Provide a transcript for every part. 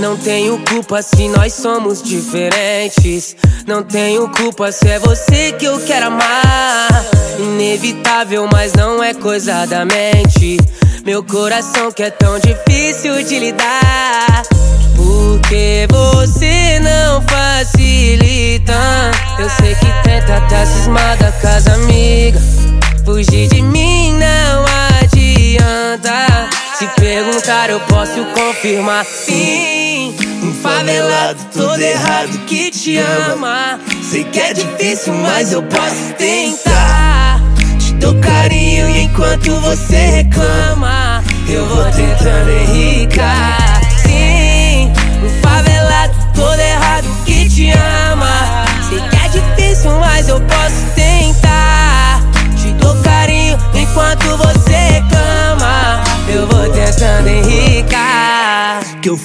Não tenho culpa se nós somos diferentes. Não tenho culpa se é você que eu quero amar. Inevitável, mas não é coisa da mente. Meu coração que é tão difícil de lidar. Porque você não facilita. Eu sei que tenta tá cismada com as amigas. Fugir de mim não adianta. Se perguntar, eu posso confirmar. Sim, favelado todo errado que te ama. Sei que é difícil, mas eu posso tentar. Te dou carinho e enquanto você reclama, eu vou tentando enricar. Sim,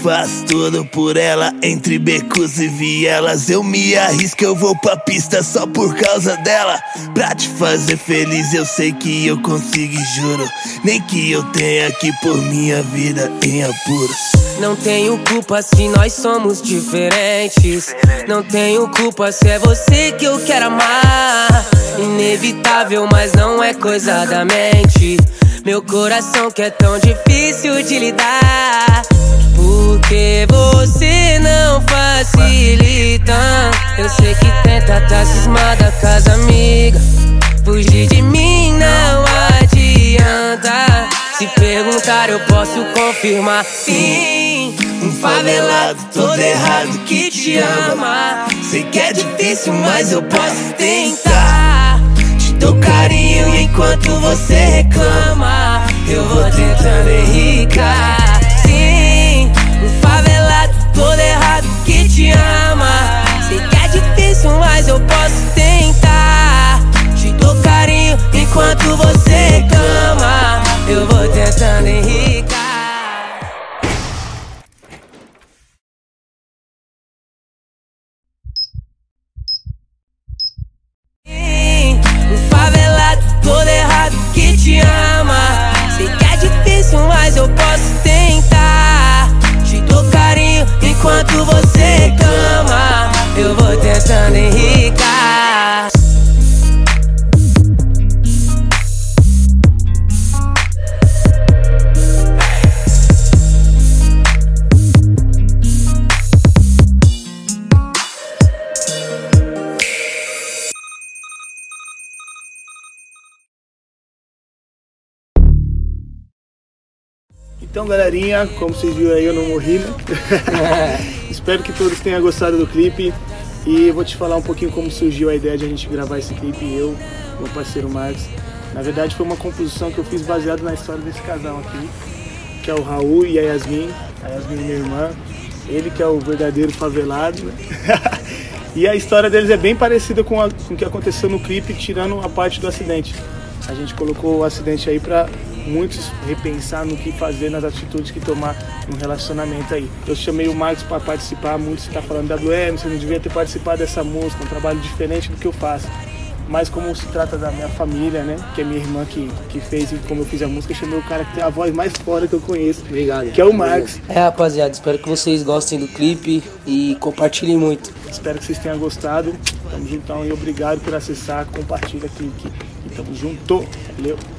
faço tudo por ela, entre becos e vielas. Eu me arrisco, eu vou pra pista só por causa dela. Pra te fazer feliz, eu sei que eu consigo e juro. Nem que eu tenha que pôr minha vida em apuros. Não tenho culpa se nós somos diferentes. Não tenho culpa se é você que eu quero amar. Inevitável, mas não é coisa da mente. Meu coração que é tão difícil de lidar. Eu sei que tenta tá cismada com as amigas. Fugir de mim não adianta. Se perguntar, eu posso confirmar. Sim, um favelado todo errado que te ama. Sei que é difícil, mas eu posso tentar. Te dou carinho enquanto você reclama. Eu vou tentando enricar. Então, galerinha, como vocês viram aí, eu não morri, né? Espero que todos tenham gostado do clipe. E eu vou te falar um pouquinho como surgiu a ideia de a gente gravar esse clipe, eu, meu parceiro Marcos. Na verdade, foi uma composição que eu fiz baseado na história desse casal aqui, que é o Raul e a Yasmin. A Yasmin, minha irmã. Ele que é o verdadeiro favelado, né? e a história deles é bem parecida com, a- com o que aconteceu no clipe, tirando a parte do acidente. A gente colocou o acidente aí pra muitos repensar no que fazer, nas atitudes que tomar no relacionamento aí. Eu chamei o Marcos para participar, muitos tá falando WM, você não devia ter participado dessa música, um trabalho diferente do que eu faço. Mas como se trata da minha família, né? Que é minha irmã que, que fez e como eu fiz a música, eu chamei o cara que tem a voz mais fora que eu conheço. Obrigado. Que é o Marcos. É, rapaziada, espero que vocês gostem do clipe e compartilhem muito. Espero que vocês tenham gostado. Tamo juntão e obrigado por acessar. Compartilha aqui. aqui. E tamo junto. Valeu.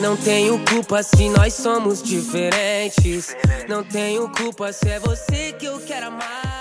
Não tenho culpa se nós somos diferentes. Não tenho culpa se é você que eu quero amar.